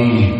آمین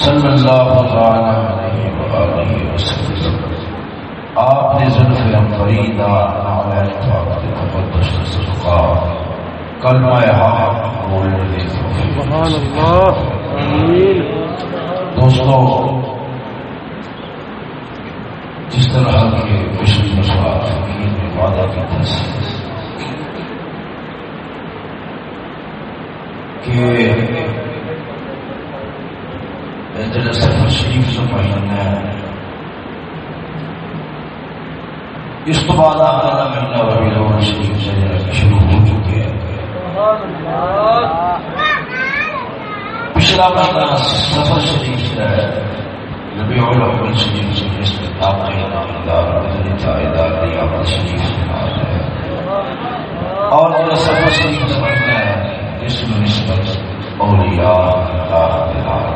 صلی اللہ علیہ وآلہ وسلم. آپ نے ظلف فریدہ نعلین طاقت مقدس صدقہ کلمہ حق بولنے دے سبحان اللہ. آمین. دوستو جس طرح کے مشن مسئلہ فقیر میں وعدہ کی تحصیل کہ دل سفر شریف سنبھائی جاتا ہے اس تو بعد آخر مہینہ ربی الاول شریف سے شروع ہو چکے ہیں پچھلا مہینہ سفر شریف سے ربیع الاول شریف سے جس میں تاقہ شریف سے آتا ہے اور جو سفر شریف سمجھنا ہے اس نسبت اولیاء اللہ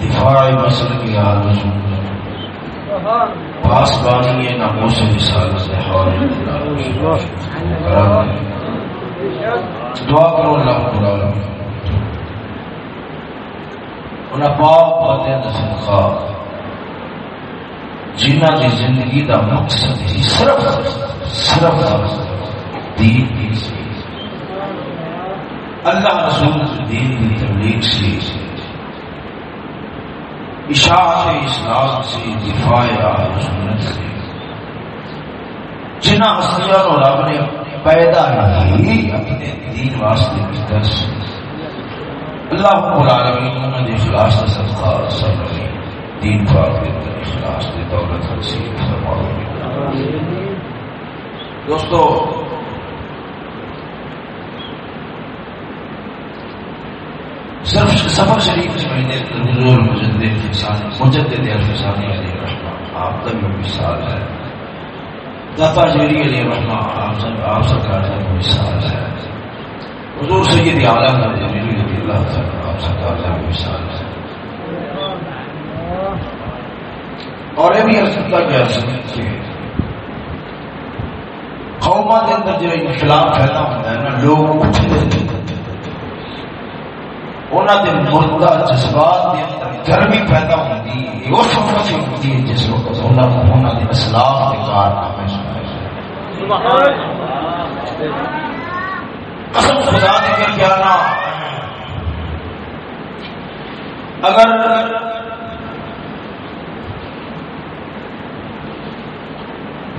دفاع مسل کی آرزو پاس بانی ہے ناموں سے مثال سے دعا کرو اللہ کو بلا انہیں پاپ پاتے دسن خواب جنہ کی زندگی دا مقصد ہی صرف صرف دین کی۔ اللہ رسول دین کی تبلیغ سے اشاعت اسلام سے، دفاع سنت سے۔ جنہ ہستیاں اور رب نے پیدا ہی اپنے دین واسطے کی درس اللہ رب العالمین انہوں نے اخلاص سے صدقہ سب نے دین پاک کے اندر اخلاص دے دولت حسین فرماؤ۔ دوستو صرف سفر شریف اس مہینے حضور مجدد فسانی مجدد الفسانی علیہ الرحمہ آپ کا بھی مثال ہے۔ دفا جیری علیہ الرحمہ آپ سب آپ سرکار کا بھی مثال ہے۔ حضور سید عالم کا جمیلی رضی اللہ تعالیٰ آپ سرکار کا بھی مثال ہے۔ اور یہ بھی سکتا گیا کہ قوما کے اندر جو انقلاب پیدا ہوتا ہے نا لوگ اٹھتے انہوں نے مردہ جذبات کے اندر گرمی پیدا ہوتی ہے ہوتی ہے جس وقت انہوں نے کے کارنامے قسم خدا نے کر کیا نا اگر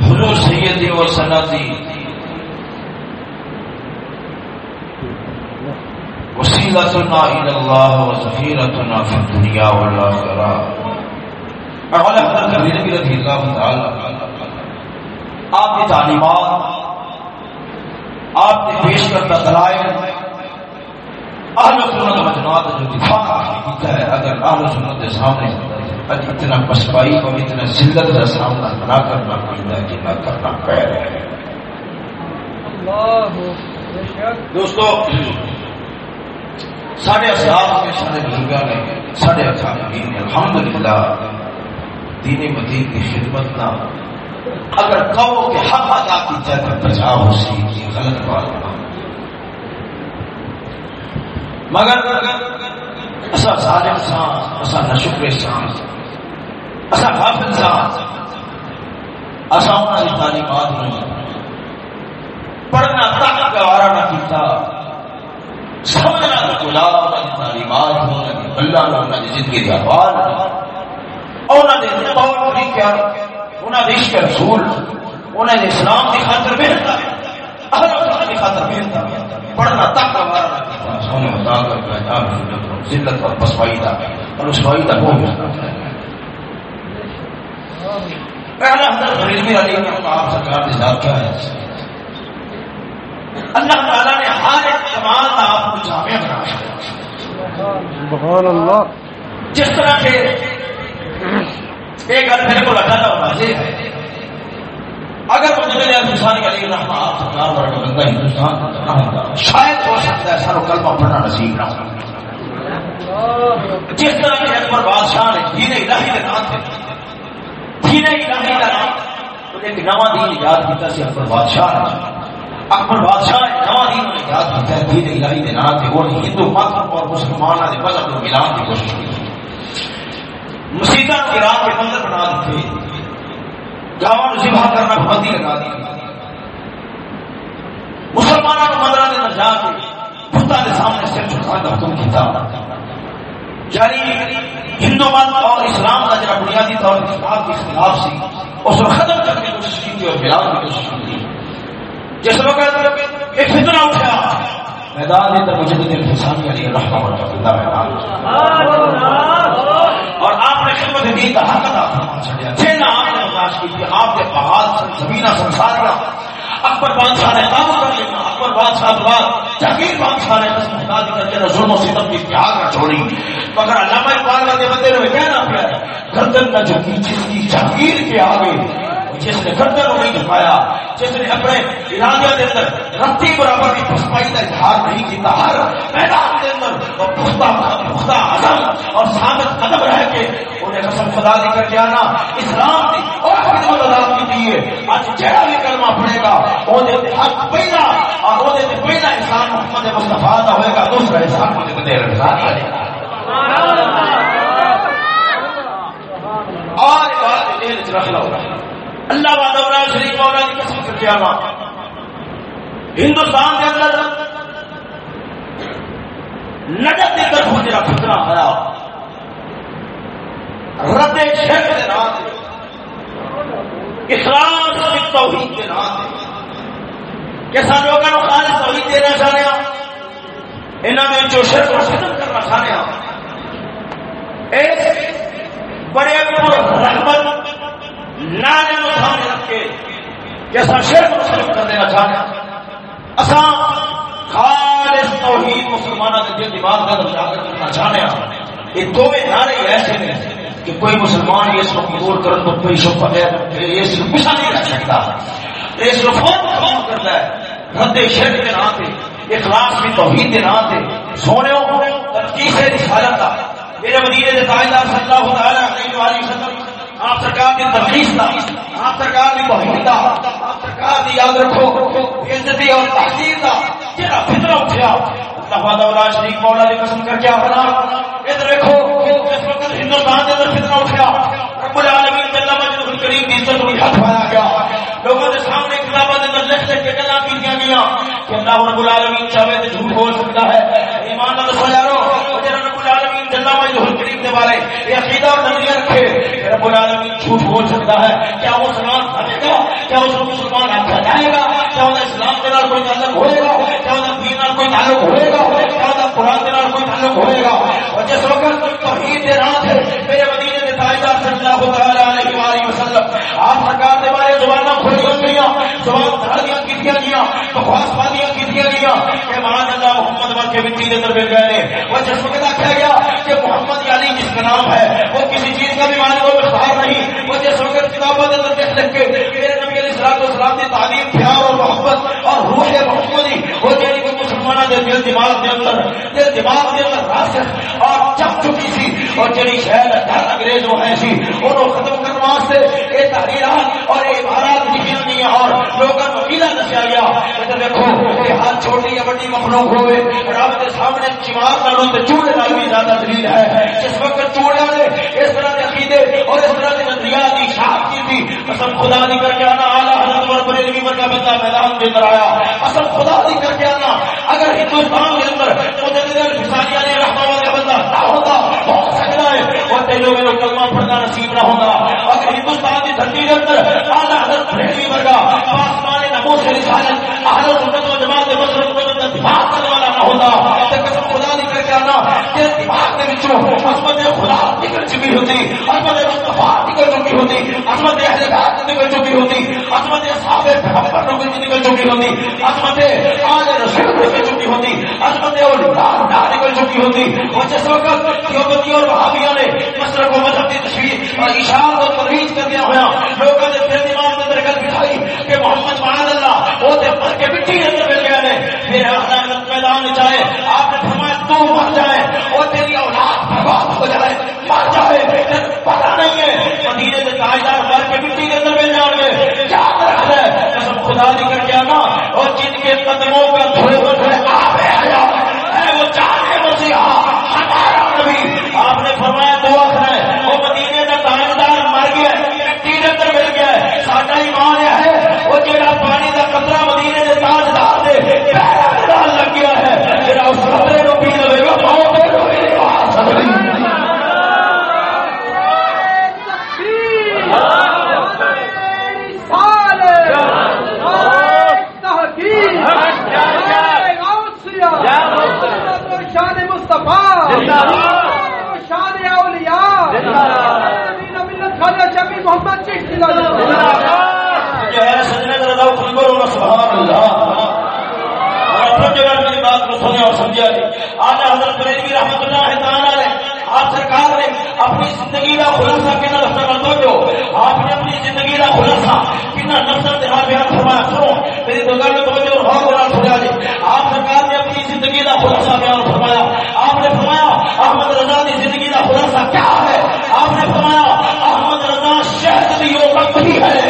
حضور سیدی اور سنتی وسیلتنا الى الله وزفيرتنا في الدنيا والاخره اعلی حضرت کبیر رضی اللہ تعالی آپ کی تعلیمات آپ نے پیش کرتا دلائل اہل سنت مجموعات جو دفاع کیتا ہے اگر اہل سنت کے سامنے اتنا پسپائی اور اتنا ذلت کا سامنا نہ کرنا پڑتا ہے کہ نہ کرنا پڑ رہا ہے دوستو سارے اسلام کے سارے بزرگوں نے سارے اکابرین نے الحمد للہ دین مدین کی خدمت نہ اگر کہو کہ حق ادا کی جائے تو بچا ہو سی غلط بات نہ مگر ایسا ظالم سان ایسا نشکر سان ایسا غافل سان ایسا انہوں نے تعلیمات نہیں پڑھنا تک گوارا نہ کیتا۔ سمجھنا گلاب تعلیمات اللہ نے زندگی کا احوال انہوں نے طور طریقہ انہوں نے عشق رسول انہوں نے اسلام کی خاطر محنت اہل اسلام کی خاطر محنت پڑھنا تک ہمارا سونے بتا کر ذلت اور پسوائی تھا اور رسوائی تک ہو گیا پہلا حضرت فریدی علی نے آپ سرکار کے ساتھ کیا ہے اللہ تعالیٰ نے ہر ایک کمال کا آپ کو جامع بنایا سبحان اللہ جس طرح سے ایک گھر میرے کو لگا تھا واضح ہے۔ اگر مجھے ہندوستان کا لیے رہنا آپ سرکار بڑا کا بندہ ہندوستان شاید ہو سکتا ہے سارا کلمہ پڑھنا نصیب نہ ہو۔ جس طرح کے اکبر بادشاہ نے دین الہی کے نام تھے دین الہی کا نام ایک نواں دین ایجاد کیا سی اکبر بادشاہ نے۔ اکبر بادشاہ نے نواں دین میں یاد کیا دین الہی کے نام تے وہ ہندو مذہب اور مسلمانوں کے مذہب کو ملان کی کوشش کی۔ مسیطہ کے رات کے منظر بنا دیتے گاؤں میں ذبح کرنا پابندی لگا دی۔ مسلمانوں کو مندرہ دے جا کے بتا کے سامنے سر چھکا کا حکم کیتا۔ یعنی ہندو مت اور اسلام کا جڑا بنیادی طور پر اسلام کے خلاف سی، اس کو ختم کرنے کی کوشش کی اور ملان کی کوشش کی جس وقت ایک فتنہ اٹھا۔ میدان اندر مجدد الفسانی علی رحمہ اللہ میدان اور آپ نے خدمت دین کا حق ادا فرمایا تلاش کی تھی، آپ کے پہاڑ زمینہ سنساریاں اکبر بادشاہ نے قابو کر لیا۔ اکبر بادشاہ کے بعد جہانگیر بادشاہ نے قسم خدا دی کر کے ظلم و ستم کی تیاگ نہ چھوڑی۔ مگر علامہ اقبال کا دے بندے نے کہنا پیا گردن نہ جھکی جس کی جہانگیر کے آگے جس نے گردن نہیں جھکایا جس نے اپنے ارادے کے اندر رتی برابر کی پسپائی کا اظہار نہیں کیا ہر میدان کے اندر اور پختہ پختہ عزم اور ثابت قدم رہ کے انہیں قسم خدا دی کر کے آنا، اسلام کی اور خدمت ادا کی دیے آج جہاں بھی کلمہ پڑے گا، وہ حق پہلا اور وہ پہلا انسان محمد مصطفیٰ کا ہوئے گا، دوسرا انسان مجھے دے رہا اور بات رکھ لو۔ اللہ بادہ شریف مولا کی قسم کر کے آنا ہندوستان کے اندر نجد کی طرف مجھے فتنا آیا رد شیخ کے نام اخلاص کی توحید کے نام کیسا لوگوں کو خالص توحید دینا چاہنے انہوں نے جو شرک کو ختم کرنا چاہنے ہاں۔ ایک بڑے رحمت نانے کو سامنے رکھ کے جیسا شیر کو ختم کر دینا چاہتے اساں خالص توحید مسلمانوں کے دل دماغ کا اجاگر کرنا چاہتے یہ دونوں نعرے ایسے ہیں کہ کوئی مسلمان اس کو قبول کر تو کوئی شب بغیر اس کو پیچھا نہیں رکھ سکتا۔ اس کو فون کام کرتا ہے۔ رد شرک کے نام پہ، اخلاص کی توحید کے نام پہ۔ سونے ترقی سے رسالت میرے مدینے سے تاجدار صلی اللہ علیہ وسلم آپ سرکار کی تفریح تھا آپ سرکار کی توحید تھا آپ سرکار کی یاد رکھو عزتی اور تحقیر تھا جہاں فتنہ اٹھیا، اللہ اللہ شریف مولا کی قسم کر کے ہونا ادھر دیکھو اس وقت ہندوستان کے اندر فتنہ اٹھیا، رب العالمین جل مجدہ الکریم کی عزت کو ہاتھ پایا گیا۔ لوگوں کے سامنے کتابوں کے اندر لکھ لکھ کے گلا کی گیا کہ اللہ رب العالمین چاہے تو جھوٹ بول سکتا ہے ایمان نہ دسو یارو رب العالمین جل مجدہ الکریم بارے یہ عقیدہ اور نظریہ رکھے رب العالمین جھوٹ بول سکتا ہے، کیا وہ سلام بنے گا، کیا اس کو مسلمان رکھا جائے گا، کیا وہ اسلام کے نام کوئی تعلق ہوئے گا، کیا وہ دین نال کوئی تعلق ہوئے گا، کیا وہ قرآن کے نام کوئی تعلق ہوئے گا۔ اور جس وقت توحید دے رات ہے میرے مدینے کے تاجدار صلی اللہ تعالی علیہ وآلہ وسلم، آپ سرکار کے بارے زبانہ کھولی ہو گیا زبان دھاڑیاں کیتیاں گیا بکواس بادیاں کیتیاں اللہ محمد وقت کے مٹی کے اندر مل گئے وہ جس وقت کیا گیا کہ محمد یعنی جس کا نام ہے، وہ کسی چیز کا بھی مالک اختیار نہیں۔ وہ جس وقت کتابوں کے اندر دیکھ لکھ کے میرے نبی علیہ السلام والسلام کی تعلیم، پیار اور محبت اور روح محمدی، وہ جیڑی کو مسلمانوں کے دل، دماغ کے اندر دل، دماغ کے اندر راسخ اور چپ چکی سی۔ اور جیڑی شہر ڈر انگریز وہ ہے سی، انہوں ختم کرنے واسطے یہ تحریرات اور یہ عبارات لکھی اور لوگوں کو ادھر دیکھو کہ ہر چھوٹی یا بڑی مخلوق ہوئے، رب کے سامنے چمار نالوں تے چوڑے نال بھی زیادہ دلیل ہے۔ جس وقت چوڑے نے اس طرح کے عقیدے اور اس طرح کے نظریات کی شاخ کی تھی، قسم خدا دی کر کے آنا، اعلی حضرت اور بریلوی پر کا بندہ میدان کے اندر آیا۔ قسم خدا دی کر کے آنا، اگر ہندوستان کے اندر مجدد الفسانیہ نے رحمہ اللہ بندہ نہ ہوتا ہو سکتا ہے، اور تینوں میں کلمہ پڑھنا نصیب نہ ہوگا اگر ہندوستان کی دھرتی کے اندر اعلی حضرت بریلوی پر کا رسالت اہل سنت و جماعت کرنے والا نہ قسم خدا دی کر کے کہ وچوں عظمت خدا نکل چکی ہوتی، عظمت نکل چکی ہوتی، عظمت اہل بیت نکل چکی ہوتی، عظمت اصحاب پیغمبر نکل چکی ہوتی، عظمت آل رسول نکل چکی ہوتی، عظمت اولیاء نکل چکی ہوتی۔ اور جس وقت دیوبندی اور وہابیوں نے مسلک و مذہب کی تشریح اور اور ترویج کر دیا ہوا، لوگوں نے دل دماغ بٹھائی کہ محمد معاذ نے میرے میدان جائے، آپ نے فرمایا، تو مر جائے اور تیری اولاد برباد ہو جائے۔ مر جائے پتا نہیں ہے۔ مدینے سے تاجدار مر کے مٹی کے اندر مل گے رکھ لے قسم خدا کر کے آنا اور جن کے قدموں کا اور کتنا سنو، میری آپ سرکار نے اپنی زندگی کا فرمایا۔ آپ نے احمد رضا زندگی کا خلاصہ کیا ہے؟ آپ نے فرمایا، احمد رضا شہد کی ہے۔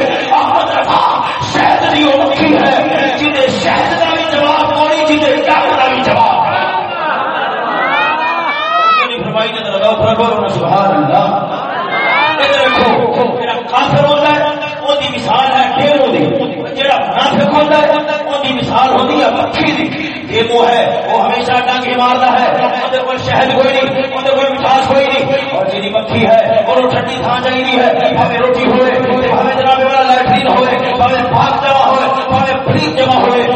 پرگور سبحان اللہ۔ کافر ہوتا ہے وہ مثال ہے جہاں منافق ہوتا ہے وہ مثال ہوتی ہے مکھی ہے، وہ ہمیشہ مارتا ہے۔ کوئی شہد کوئی نہیں کوئی مٹھاس کوئی نہیں۔ اور جی مکھی ہے، وہ ٹھنڈی تھان چاہیے ہے ہمیں روٹی ہوئے۔ ہمیں جناب والا لیٹرین ہوئے پاک جمع ہوئے جمع ہوئے۔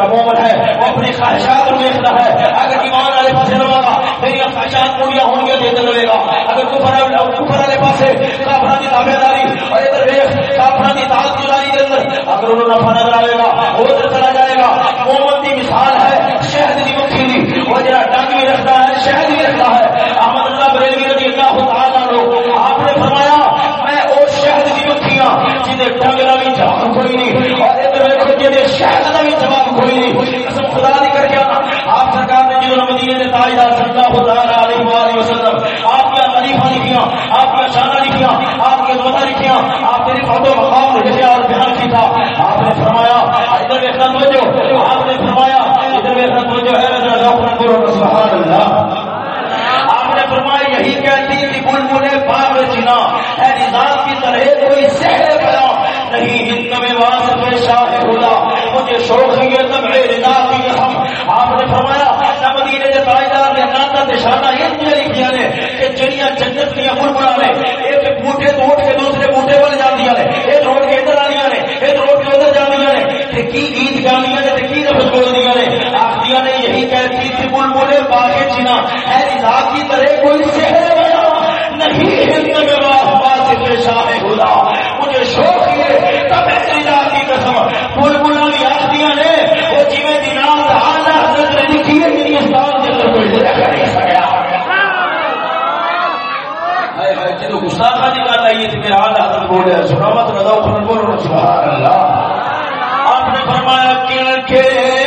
مومن ہے وہ اپنی خواہشات دیکھتا ہے۔ اگر ایمان والے پاس رہے گا میری خواہشات پوریا ہوں گا۔ اگر کفر والے پاس کی تابے داری اور ادھر کی کے اندر، اگر انہوں نفع نظر آئے گا، وہ ادھر چلا جائے گا۔ مومن کی مثال ہے، شہد کی مکھی دی۔ وہ ڈنگ بھی رکھتا ہے، شہد بھی رکھتا ہے۔ احمد اللہ بریلوی رضی اللہ تعالیٰ آپ نے فرمایا مکھیاں جنہیں کا بھی جواب کوئی نہیں۔ اور ادھر ویکو شہد کا بھی جواب کوئی نہیں۔ قسم خدا دی کر کے آپ سرکار نے جو مدینے کے تاجدار صلی اللہ تعالیٰ علیہ وآلہ وسلم، آپ کی خلیفہ لکھیاں، آپ کی شانہ لکھیاں، آپ کی عظمتہ لکھیاں، آپ کے فوٹو مقام لکھیا اور بیان کیا آپ نے فرمایا، ادھر دیکھنا توجہ آپ نے فرمایا، ادھر دیکھنا توجہ ہے سبحان اللہ آپ نے فرمایا، یہی کہتی کہ بلبلے باغ چنا۔ ہے نظام کی طرح کوئی سہر بنا نہیں ہند میں واسطے شاہ خدا مجھے شوق ہے یہ تب رضا کی قسم آپ نے فرمایا نہ مدینے کے تاجدار نے ناتا نشانہ یہ دیا لکھیا نے کہ جڑیاں جنت دیا بلبلا نے ایک بوٹے تو اٹھ کے دوسرے بوٹے والے جاندیاں نے ایک روڈ کے ادھر آنیاں نے ایک روڈ کے ادھر جاندیاں نے، تے کی گیت گاندیاں نے کی لفظ بولدیاں نے۔ آخدیاں نے یہی کہتی تھی، بول بلبلے باغ چنا ہے رضا کی طرح کوئی سحر نہیں ہند میں واسطے شاہ خدا مجھے شوق کی گل آئی تو رضا سبحان اللہ۔ آپ نے فرمایا کن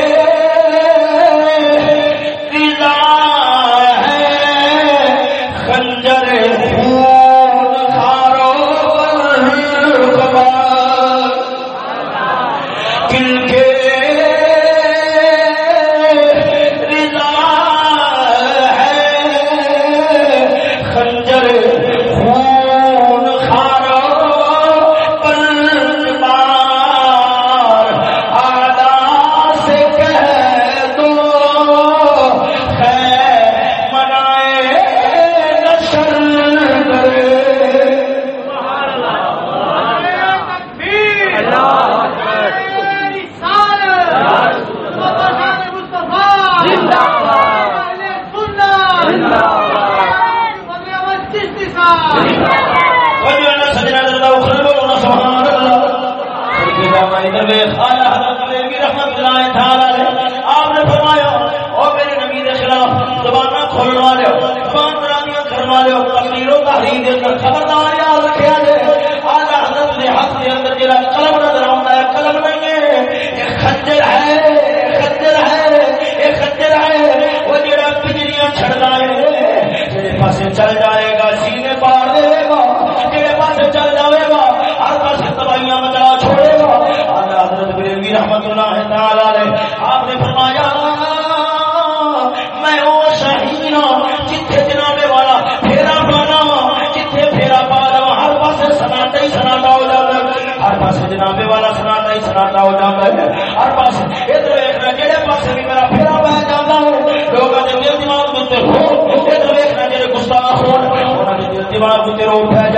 دل رو پہ ہے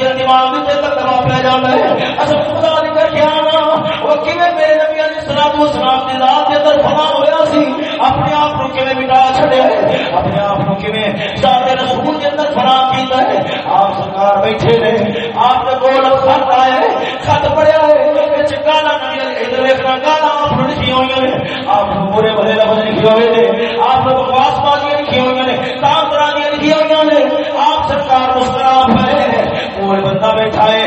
دل دماغ تکوا پہ ہے اصل اچھا، خدا کر کے آنا کیویں میرے نبی علیہ الصلوۃ والسلام دی ذات دے اندر فنا ہویا سی؟ اپنے آپ کو کیویں مٹا ہے؟ اپنے آپ کو کیویں ذات رسول دے اندر فنا کیتا ہے؟ آپ سرکار بیٹھے نے، آپ دے کول خط خط پڑھیا ہے، وچ نبی ادھر آپ لکھی ہوئی نے۔ آپ برے بھلے لفظ لکھے ہوئے نے، آپ بکواس بازیاں لکھی ہوئی نے۔ کام کرانیاں لکھی ہوئی نے؟ آپ سرکار مسکراپ ہے۔ کوئی بندہ بیٹھا ہے۔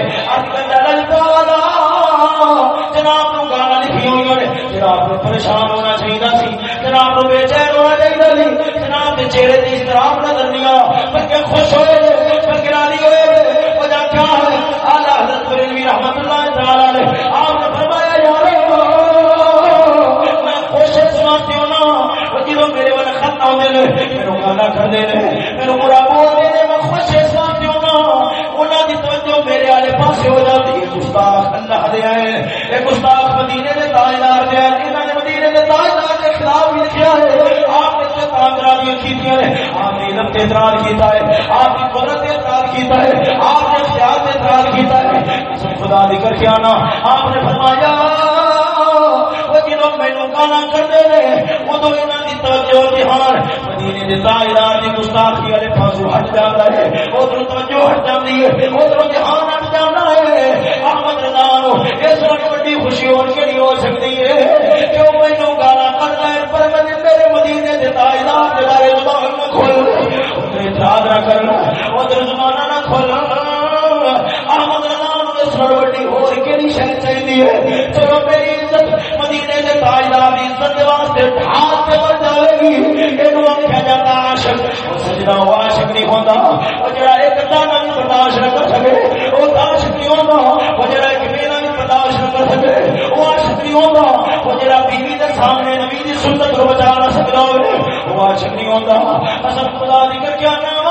جناب کو گانا لکھی ہوئی نے۔ جناب کو پریشان ہونا چاہیے سی جناب کو بے چین ہونا چاہیے سی جناب کے چہرے کی احترام نظر نہیں آ بلکہ خوش ہوئے بلکہ راضی ہوئے وجہ کیا ہے؟ اعلیٰ حضرت بریلوی رحمت اللہ تعالی نے آپ نے جدو میرے والے خط آتے ہیں میرے گانا کرتے ہیں میرے برا بولتے ہیں، میں خوش سمجھتی ہوں نا انہوں کی توجہ میرے والے پاس ہو جاتی ہے۔ گستاخ اللہ دے آئے یہ گستاخ مدینے کے تاجدار دے آئے انہوں نے مدینے کے تاجدار کے خلاف بھی لکھا ہے۔ آپ نے کامرابیاں کی آپ نے علم کے اعتراض کیتا ہے۔ آپ کی قدرت اعتراض کیتا ہے۔ آپ نے اختیار اعتراض کیتا ہے۔ اچھا خدا ذکر کیا نا آپ نے فرمایا وہ جدو جی مینو گانا کرتے رہے ادو یہاں کی توجہ دھیان مدینے کے تاجدار کی گستاخی والے پاسو ہٹ جاتا ہے، ادھر توجہ ہٹ جاتی ہے، ادھر دھیان ہٹ جانا ہے۔ احمد اس وقت خوشی ہو سکتی ہے کہ وہ مینو گانا کرتا ہے، پر میں میرے مدینے کے تاجدار کے بارے زبان نہ کھول۔ نہ کرنا، ادھر زمانہ نہ کھولنا احمد اس وقت ہو شہر چاہیے چلو میری مدینے کے تاجدار کی عزت واسطے ڈھال سے بڑھ جائے گی۔ یہ آخیا جاتا عاشق۔ سجنا وہ عاشق نہیں ہوتا وہ جڑا ایک دانا بھی برداشت نہ کر سکے وہ عاشق نہیں ہوتا وہ جڑا ایک میرا بھی برداشت نہ کر سکے وہ عاشق نہیں ہوتا وہ جڑا بیوی کے سامنے نبی کی سنت کو بچا نہ سکتا ہو وہ عاشق نہیں ہوتا اصل خدا دی کر کیا نام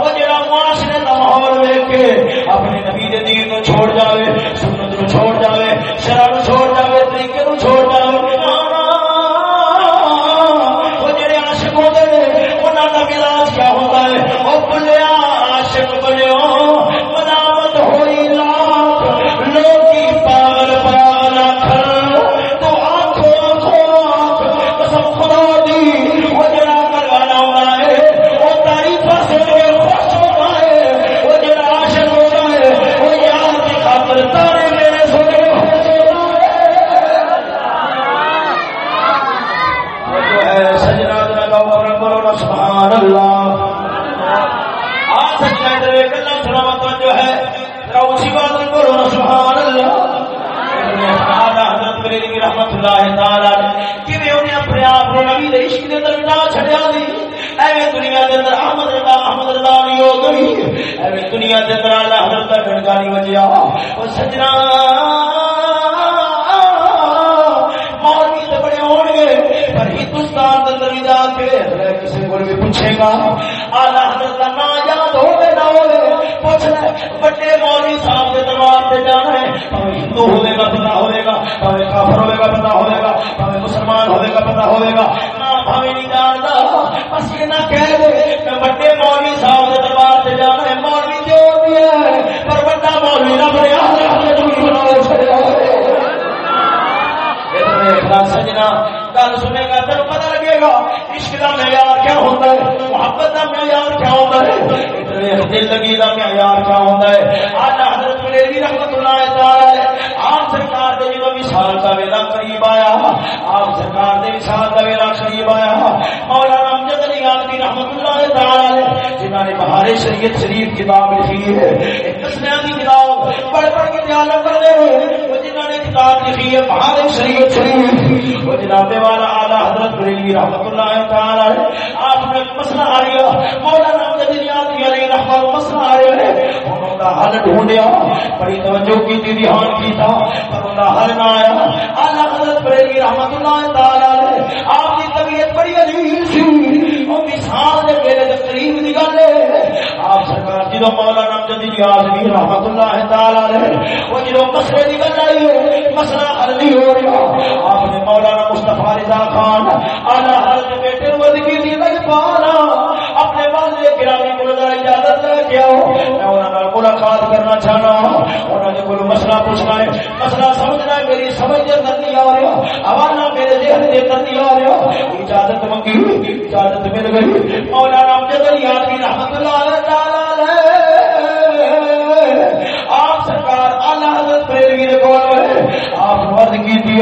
وہ جڑا معاشرے کا ماحول دیکھ کے اپنے نبی دین کو چھوڑ جاوے، سنت کو چھوڑ جاوے شرح کو چھوڑ جاوے، طریقے کو چھوڑ جاوے سجنا مولوی بڑے ہون گے پر ہندوستان اندر جا کے کسی کو بھی پوچھے گا حضرت کا نام یاد نہ بڑے مولوی صاحب کے دربار جانا ہے ہندو ہوے گا پتہ گا بھاوے کافر گا گا مسلمان ہوے گا پتہ ہوے گا نہ نہیں بس یہ نہ کہہ دے کہ بڑے مولوی صاحب کے دربار جانا ہے مولوی جو بھی ہے سجنا گل سنے گا تین پتا لگے گا، عشق کا معیار کیا ہوتا ہے، محبت کا معیار کیا ہوتا ہے۔ زندگی کا معیار کیا ہوتا ہے۔ آج حضرت بریلوی رحمت اللہ تعالی آپ سرکار کے جب وشال کا ویلا قریب آیا، آپ سرکار کے وشال کا ویلا قریب آیا۔ مولانا امجد علی آدمی رحمت اللہ تعالی جنہوں نے بہار شریعت شریف کتاب لکھی ہے دسنے کی کتاب، پڑھ پڑھ کے دھیان کر دے وہ جنہوں نے کتاب لکھی ہے، بہار شریعت شریف۔ وہ جناب والا اعلی حضرت بریلوی رحمت اللہ تعالی آپ نے مسئلہ آ گیا مولانا امجد علی آدمی علی رحمت مسئلہ آ رہا ہے۔ انہوں کا حل ڈھونڈیا، بڑی توجہ کی تھی، دھیان کی تھا، پر ان کا حل نہ آیا۔ اعلی حضرت بریلوی رحمت اللہ تعالی آپ کی طبیعت بڑی عجیب سی۔ وہ مثال دے میرے دے قریب دی گل ہے آپ سرکار جدو مولانا امجد علی آدمی رحمت اللہ تعالی وہ جدو مسئلے دی گل آئی ہے مسئلہ حل نہیں ہو رہا۔ آپ مولانا مصطفیٰ رضا خان اعلی حضرت بیٹے ودگی دی لگ اپنے والد گرامی کو ذرا اجازت لے کے آؤ میں انہوں نے ملاقات کرنا چاہنا انہوں نے کوئی مسئلہ پوچھنا ہے۔ مسئلہ سمجھنا ہے، میری سمجھ کے اندر نہیں آ رہا حوالہ میرے ذہن کے اندر نہیں آ رہا اجازت منگی، اجازت مل گئی۔ مولانا امجد علی آدمی رحمت اللہ تعالی آپ سرکار اللہ حضرت بریلوی نے کون ہے آپ مرد کی تھی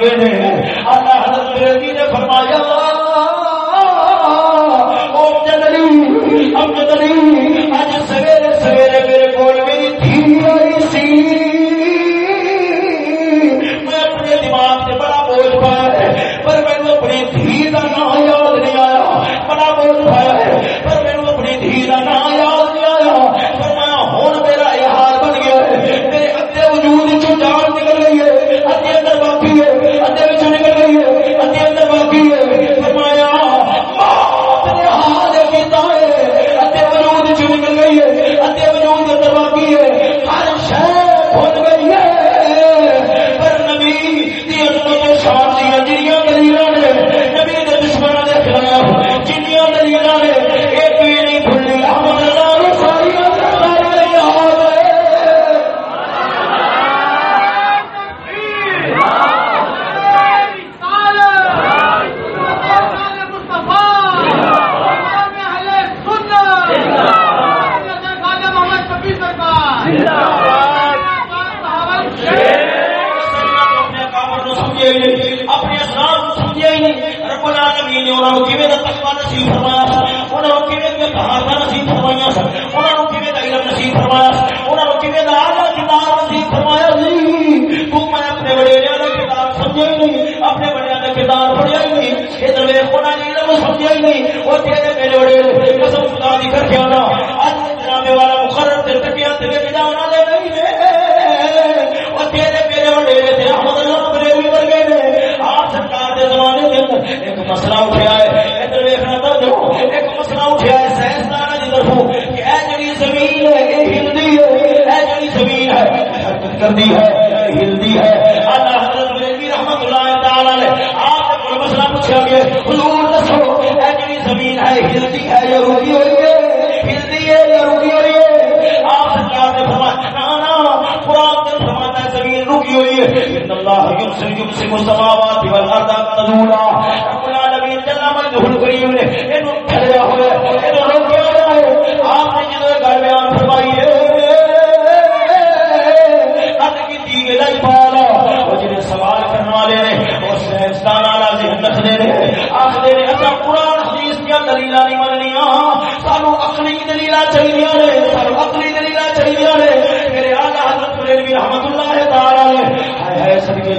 لگے ہیں۔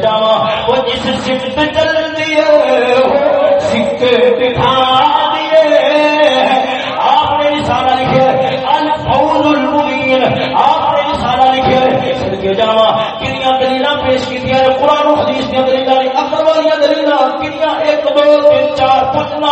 جاواں او جس سمت چلدی ہے سکے دکھا دیے۔ آپ نے رسالہ لکھیا ہے المبین۔ آپ نے رسالہ لکھیا ہے صدقے کتنی دلیلاں پیش کی نے قرآن حدیث دی دلیلاں نے عقل والی ایک دو تین چار پانچ نہ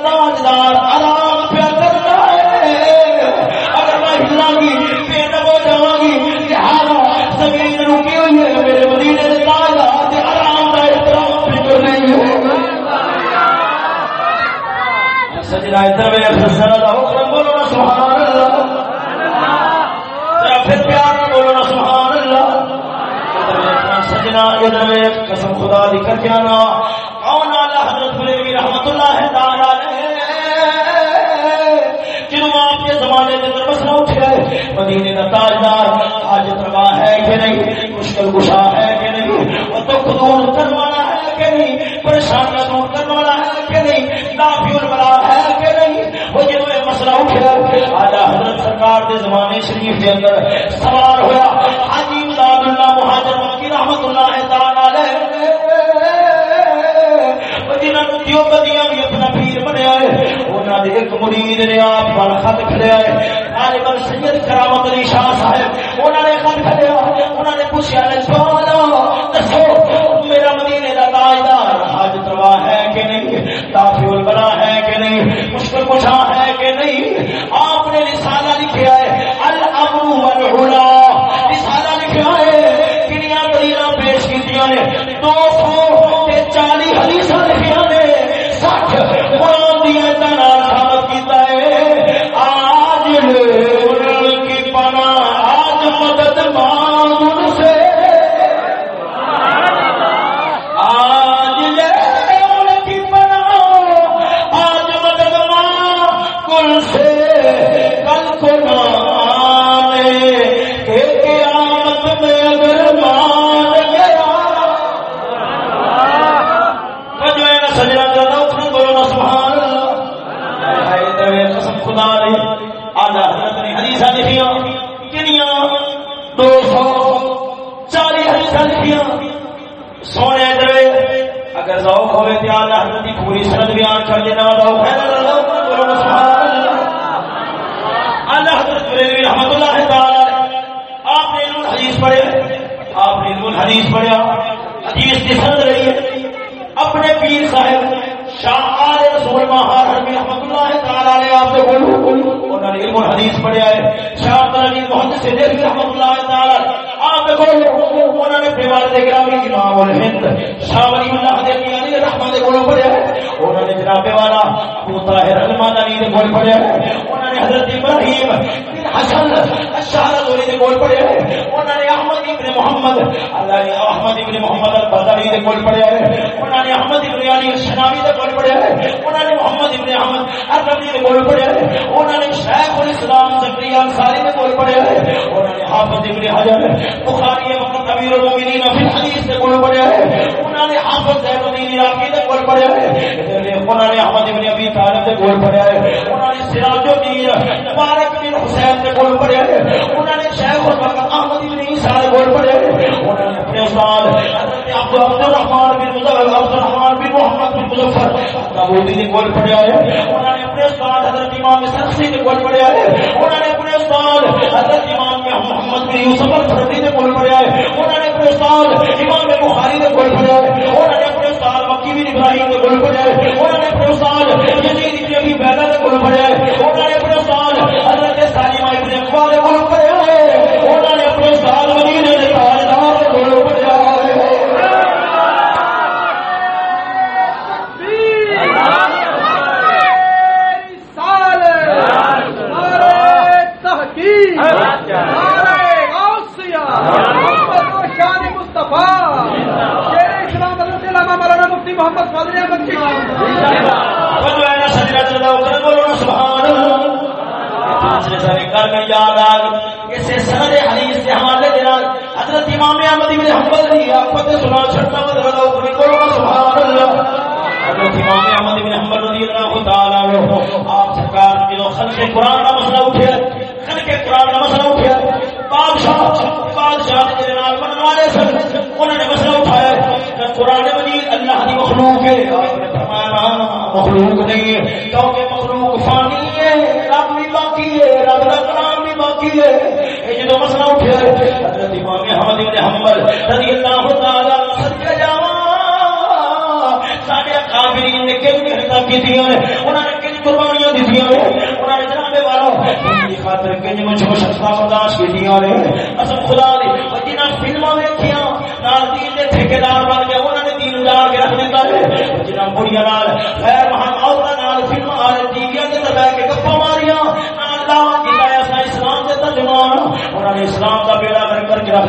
سجنا قسم خدا حضرت رحمت اللہ آپ کے مدینے کا تاجدار ہے کہ نہیں؟ مشکل گشا ہے کہ نہیں؟ کے زمانے شریف کے اندر سوار ہوا اللہ مہاجر رحمت اللہ تعالی اپنا خط پوچھا ہونا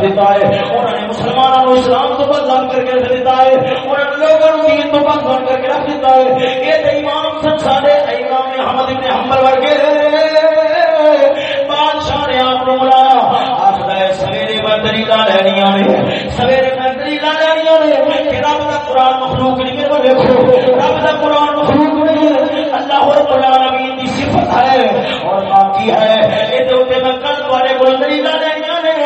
دیتا ہے مسلمانوں اسلام تو کر کے رکھ دیتا ہے لوگوں دین تو کر کے رکھ دیتا ہے۔ یہ امام امام ابن ورگے بادشاہ نے آپ کو بلایا آخر ہے سویرے لینیا نے سویرے لینیا نے کہ رب قرآن مخلوق نہیں میرے کو دیکھو رب دا قرآن مخلوق نہیں کی صفت ہے اور باقی ہے۔ یہ تو میں کل والے کو دلیلہ لینیا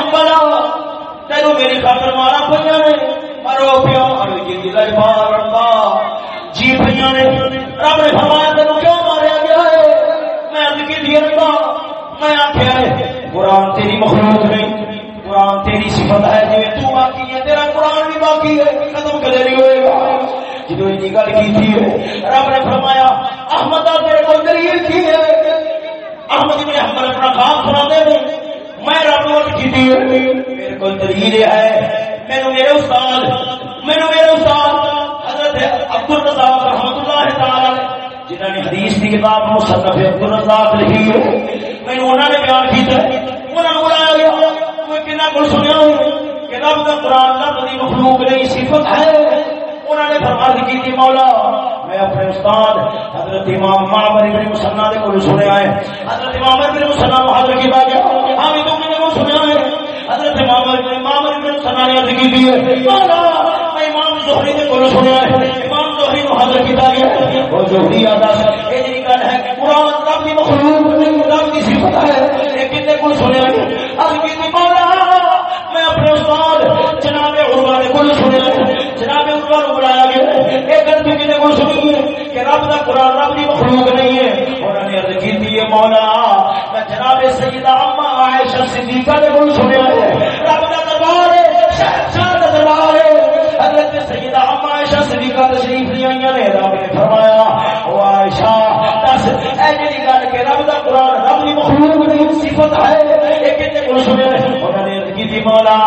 احمد تینوں میری خاطر مارا پیا نے۔ مرو پیا اور جی لجبار ربا جی پیا رب نے فرمایا، تینوں کیوں ماریا گیا ہے؟ میں عرض کی تھی میں آخیا ہے، قرآن تیری مخلوق نہیں قرآن تیری صفت ہے جی تو باقی ہے، تیرا قرآن بھی باقی ہے۔ ختم کدے نہیں ہوئے گا۔ جدو یہ گل کی تھی رب نے فرمایا، احمد تیرے کو دلیل کی ہے۔ احمد ابن حنبل اپنا خواب سنا دے میں رب نوٹ کی تھی۔ میرے کو دلیل ہے۔ میرے میرے استاد میرے میرے استاد حضرت عبد الرزاق رحمۃ اللہ تعالی جنہوں نے حدیث کی کتاب مصنف عبد الرزاق لکھی۔ ہے میں نے انہوں نے بیان کیتا ہے انہوں نے بلایا گیا۔ کوئی کنا کو سنیا ہو کہ رب کا قرآن کا بڑی مخلوق نہیں، صفت ہے۔ انہوں نے فرمایا کی تھی مولا۔ میں اپنے استاد حضرت امام معمر ابن مسنہ دے کول سنیا ہے۔ حضرت امام ابن مسنہ حاضر کیتا گیا ہاں بھی تم نے کو سنیا ہے۔ حضرت امام ابن معمر ابن مسنہ نے عرض کی تھی مولا، میں امام زہری دے کول سنیا ہے۔ امام زہری نو حاضر کیتا گیا وہ زہری آدا اے جی گل ہے کہ قرآن رب دی مخلوق نہیں رب دی صفت ہے۔ لیکن نے کول سنیا ہے؟ عرض کی تھی، مولا، میں اپنے استاد جناب عروہ نے کول جناب کو بلایا گیا ایک گل بھی کسی کو سنی ہے کہ رب کا قرآن رب کی مخلوق نہیں ہے۔ انہوں نے عرض کی تھی مولا، میں جناب سیدہ اما عائشہ صدیقہ نے کول سنیا ہے۔ رب کا دربار ہے، شہنشاہ کا دربار ہے۔ حضرت سیدہ اما عائشہ صدیقہ تشریف لے آئی نے، رب نے فرمایا، او عائشہ، دس، اے جڑی گل کہ رب کا قرآن رب کی مخلوق نہیں، صفت ہے۔ یہ کتنے کو سنیا ہے انہوں نے عرض کی تھی مولا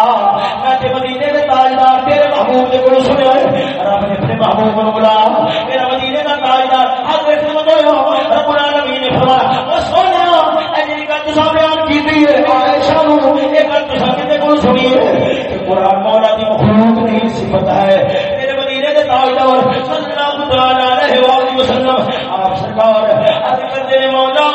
کو سنیا ہے رب نے اپنے محبوب کو بلایا میرا مدینے کا تاجدار۔ حضرت محمد ہو۔ رب العالمین نے فرمایا او سونیا اے جڑی گل تساں بیان کیتی ہے، عائشہ نو یہ گل تساں کتے کو سنی ہے کہ قرآن مولا دی مخلوق نہیں صفت ہے۔ میرے مدینے کے تاجدار صلی اللہ تعالی علیہ وآلہ وسلم، آپ سرکار عرض کرتے ہیں مولا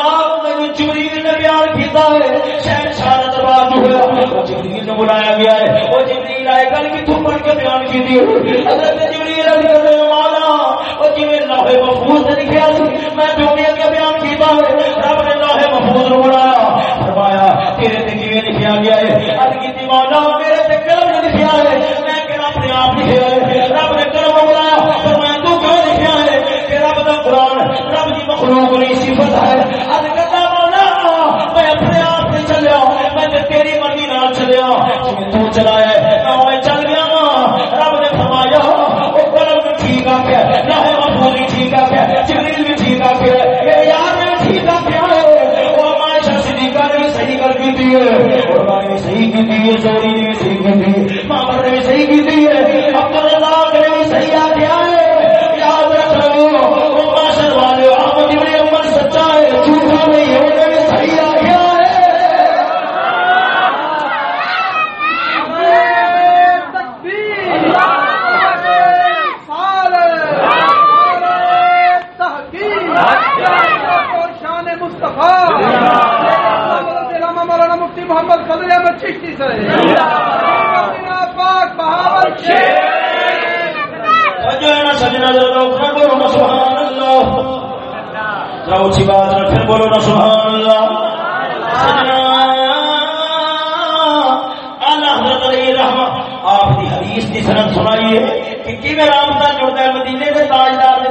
میں جبریل نے بیان کیتا ہے، شہنشاہ کا دربار جو ہوا، وہ جبریل نے بلایا گیا ہے۔ وہ جبریل گل کی تم پڑھ کے بیان کی دی حضرت جبریل علیہ کرتے ہیں مولا، وہ جویں لوح محفوظ نے لکھیا سی میں جو بھی اگے بیان کیتا ہے۔ رب نے لوح محفوظ نو بلایا فرمایا، تیرے تے کیویں لکھیا گیا ہے؟ عرض کی مولا، میرے تے قلم نے لکھیا ہے۔ میں کہ اپنے آپ لکھیا ہے؟ رب نے قلم بلایا فرمایا تو کیوں لکھیا ہے؟ کہ رب دا قرآن، رب دی مخلوق نہیں صفت ہے۔ عرض کرتا، مولا، میں اپنے آپ نہیں چلیا۔ میں تیری مرضی نال چلیا۔ تو چلایا کی صحیح کی تھی احمد چشتی سے سجنا بولو نا سبحان اللہ اونچی بات پھر بولو نا سبحان اللہ سجنا آپ کی حدیث کی سنت سنائیے کہ کیویں رابطہ جڑتا ہے مدینے کے تاجدار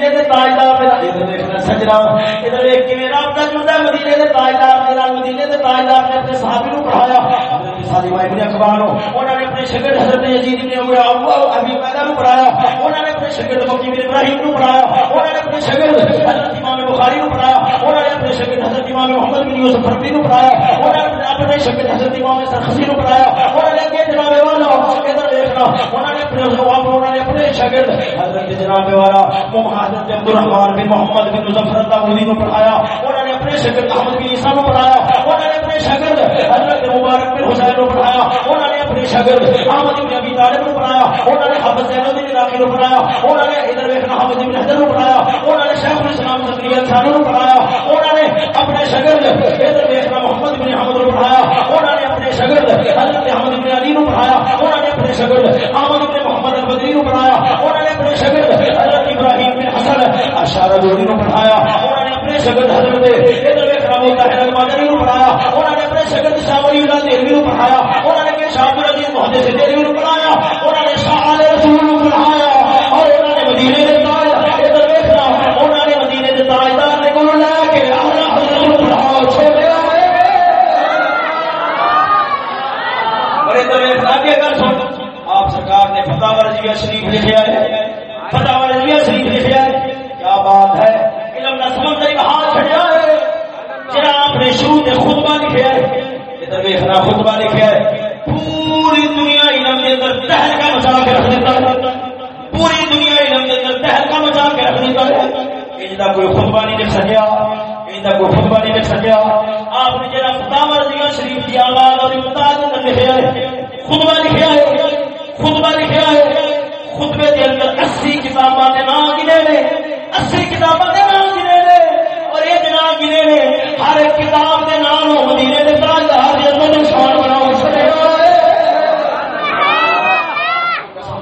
مدینے کے تاجدار دے نال ادھر دیکھنا سجنا ادھر دیکھ کیویں رابطہ جڑتا مدینے کے تاجدار دے نال مدینے کے تاجدار نے اپنے صحابی نو پڑھایا حضرت ابن اخبار انہوں نے اپنے شاگرد حضرت یزید ابن ابو ابی پیدا نو پڑھایا انہوں نے اپنے شاگرد مکی بن ابراہیم نو پڑھایا انہوں نے اپنے شاگرد حضرت امام بخاری نو پڑھایا انہوں نے اپنے شاگرد حضرت امام محمد بن یوسف فرقی نو پڑھایا انہوں نے اپنے شاگرد حضرت امام سرخسی نو پڑھایا انہوں نے اگے جناب والا ادھر دیکھنا انہوں نے اپنے انہوں نے اپنے شاگرد حضرت جناب والا حضرت عبد الرحمان بن محمد بن مظفر اللہ نو پڑھایا انہوں نے اپنے شاگرد احمد بن عیسیٰ نو پڑھایا انہوں نے اپنے شاگرد حضرت مبارک بن حسین نو پڑھایا انہوں نے اپنے شاگرد احمد بن ابی طالب نو پڑھایا انہوں نے حافظ زین الدین عراقی نو پڑھایا انہوں نے ادھر دیکھنا حافظ بن حجر نو پڑھایا انہوں نے شیخ الاسلام زکریا انصاری نو پڑھایا انہوں نے اپنے شاگرد ادھر دیکھنا محمد بن حمد نو پڑھایا انہوں نے اپنے شاگرد حضرت احمد بن علی نو پڑھایا، انہوں نے اپنے شاگرد احمد بن محمد البدری نو پڑھایا، انہوں نے اپنے شاگرد حضرت ابراہیم بن حسن اشارہ دوری نو پڑھایا، انہوں نے اپنے شاگرد حضرت ادھر دیکھنا مطہر المدنی نو پڑھایا، انہوں نے اپنے شاگرد شاہ ولی اللہ دہلوی نو پڑھایا، انہوں نے کہ شاہ عبد العزیز محدث دہلوی نو پڑھایا، انہوں نے شاہ علی رسول نو پڑھایا، اور انہوں نے مدینے کے ادھر دیکھنا سن۔ آپ سرکار نے فتح ورزیہ شریف لکھا ہے۔ فتح ورزیہ شریف لکھا ہے۔ کیا بات ہے؟ علم نہ سمجھ ہاتھ چھڑیا ہے۔ جنا آپ نے شروع میں خطبہ لکھا ہے۔ ادھر دیکھنا خطبہ لکھا ہے۔ پوری دنیا علم کے اندر تہلکا مچا کے رکھ دیتا ہے۔ پوری دنیا علم کے اندر تہلکا مچا کے رکھ دیتا ہے۔ انہیں کوئی خطبہ نہیں لکھ سکیا۔ انہیں کوئی خطبہ نہیں لکھ سکیا۔ آپ نے جنا فتح ورزیہ شریف کی آواز اور امتاز لکھا ہے۔ خطبہ لکھا ہے خطبہ لکھا ہے خطبے کے اندر اسی کتاباں کے نام گنے نے۔ اسی کتاباں کے نام گنے نے۔ اور یہ جناب گنے نے۔ ہر ایک کتاب کے نام مدینے کے تاج ہر جنم نشان بناؤ۔ سکے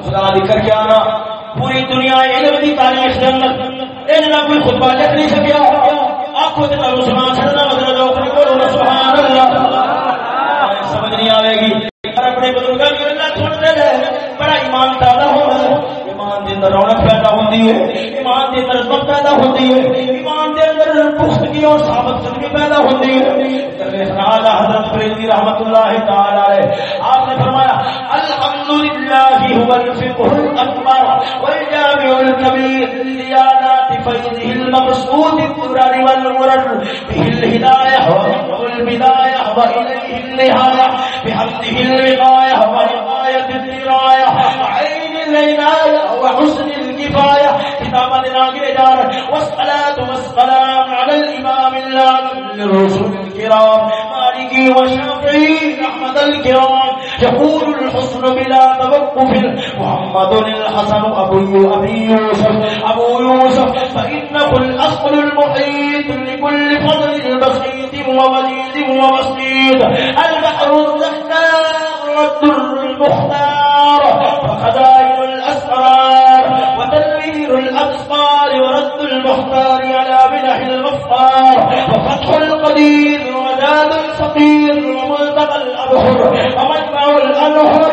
خدا کر کے آنا۔ پوری دنیا علم کی تاریخ کے اندر۔ یہ کوئی خطبہ لکھ نہیں سکیا۔ آخو تو تمہیں سنا چڑھنا مطلب جو اپنے کو سبحان اللہ۔ سمجھ نہیں آئے گی۔ ہوتی ہے، ایمان کے اندر عزت پیدا ہوتی ہے ایمان کے اندر پختگی اور ثابت قدمی پیدا ہوتی ہے حضرت فریدی رحمت اللہ تعالی علیہ، آپ نے فرمایا الحمد الحمدللہ هو الفقه الاکبر والجامع الكبير لزيادات فيضه المقصود الدرر والمرر، به الهدايه والبدايه واليه النهايه بحمده الوقايه ورقايه الدرايه عين العنايه وحسن الكفايه كتاب الناقر والصلاه والسلام على الامام العالم للرسل الكرام مالكي وشافعي احمد الكرام يقول الحسن بلا توقف محمد الحسن ابو ابي يوسف ابو يوسف فانه الاصل المحيط لكل فضل البسيط ووليد وبسيط البحر الزكار والدر المختار الأسرار وخزائن الأسرار وتنوير الأبصار ورد المختار على منح المختار وفتح القدير وزاد الفقير وملتقى الابهر ومجمع الانهر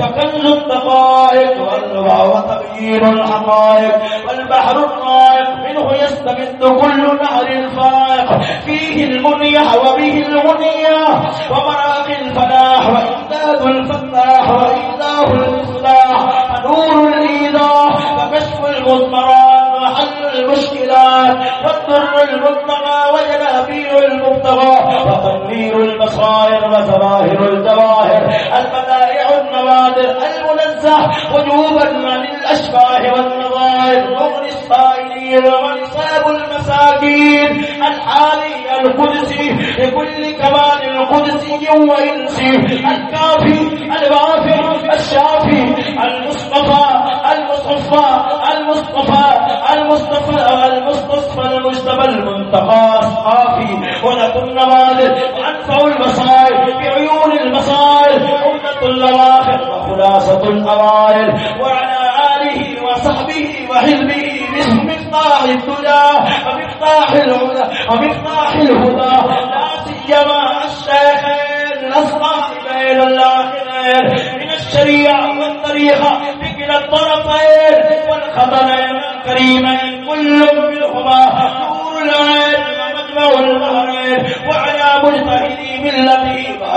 وكنز الدقائق واللغه وتبيين الحقائق. والبحر الرائق منه يستمد كل نهر فائق. فيه المنيه وبه الغنيه ومراقي الفلاح. وامداد الفتاح وإله المصلاح فنور الايضاح وكشف المضمرات. المشكلات. والدر المبتغى وجلابيب المبتغى وتنوير المصائر وظواهر الجواهر. البدائع النوادر المنزه وجوبا عن الاشباه والنظائر مغني السائلين ونصاب المساكين الحالي القدسي لكل كمال القدسي وانسي الكافي الوافي الشافي المصطفى المصطفى المصطفى المصطفى المصطفى المجتبى المنتقى الصافي ولكم نوادر وانفع المصائب بعيون المصائب الاواخر وخلاصه الاوائل وعلى اله وصحبه وحزبه بمفتاح الدجى ومفتاح العلا ومفتاح الهدى. لا سيما الشيخين نصران بين الاخرين من الشريعه والطريقه بكلا الطرفين والخطرين الكريمين كل منهما نور العين ومجمع البحرين وعلى مجتهدي بالتي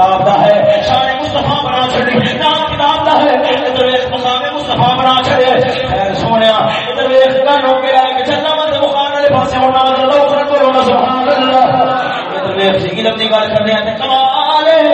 کتاب کا ہے سارے مستفا بنا چھڑی، نام کتاب کا ہے۔ ادھر ویکھ مقام بنا چڑے سونے سونیا، ادھر ویکھ گن کہ چلنا مت مقام والے پاسے ہونا مطلب لو کر بولنا سبحان اللہ۔ ادھر ویکھ گل کرنے کمال ہے۔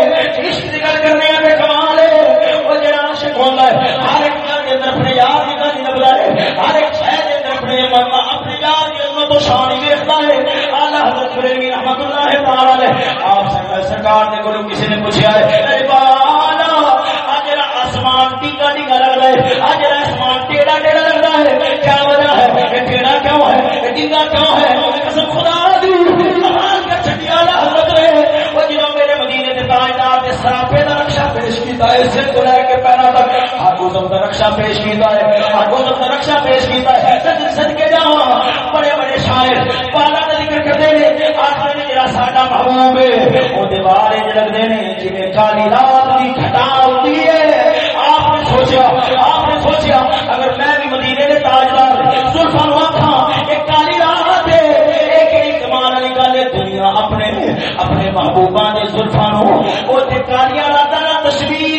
سوچیا اگر میں بھی مدینے دے تاجدار زلفاں اپنے محبوبہ نے زلفا نو وہ ٹھکاریاں لاتا تشبیح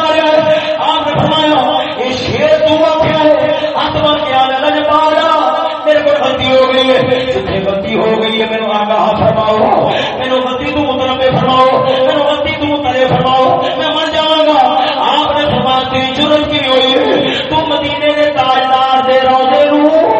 ہو گئی ہے۔ جتنے بتی ہو گئی ہے۔ میرے آگاہ ہاں فرماؤ۔ میرے بتی تو متنبے فرماؤ۔ میرے بتی تو مترے فرماؤ۔ میں مر جاؤں گا۔ آپ نے فرما تیری ضرورت کی ہوئی؟ ہے تم مدینے کے تاجدار دے روزے رو۔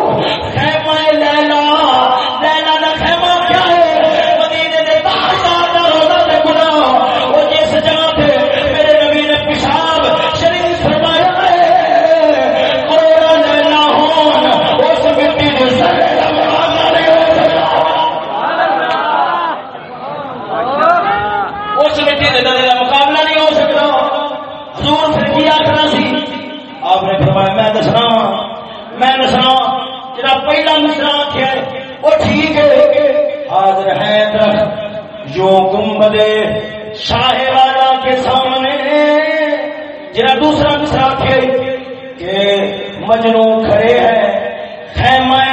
سامنے۔ دوسرا کہ مجنو کھڑے ہے خیمہ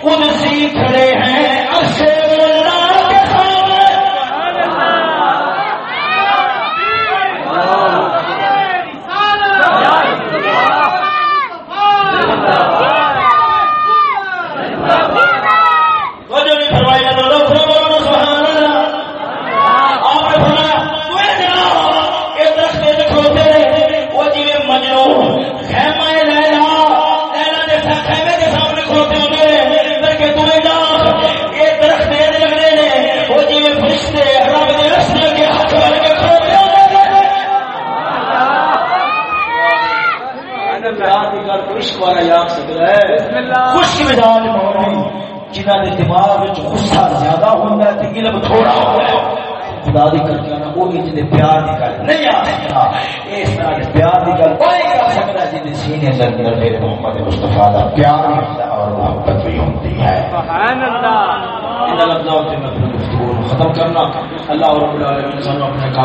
خود سیکھ رہے ہیں عرصے دماغ غصہ زیادہ ہوں علم تھوڑا ہو اور اللہ۔ ختم کرنا۔ اللہ اپنے کا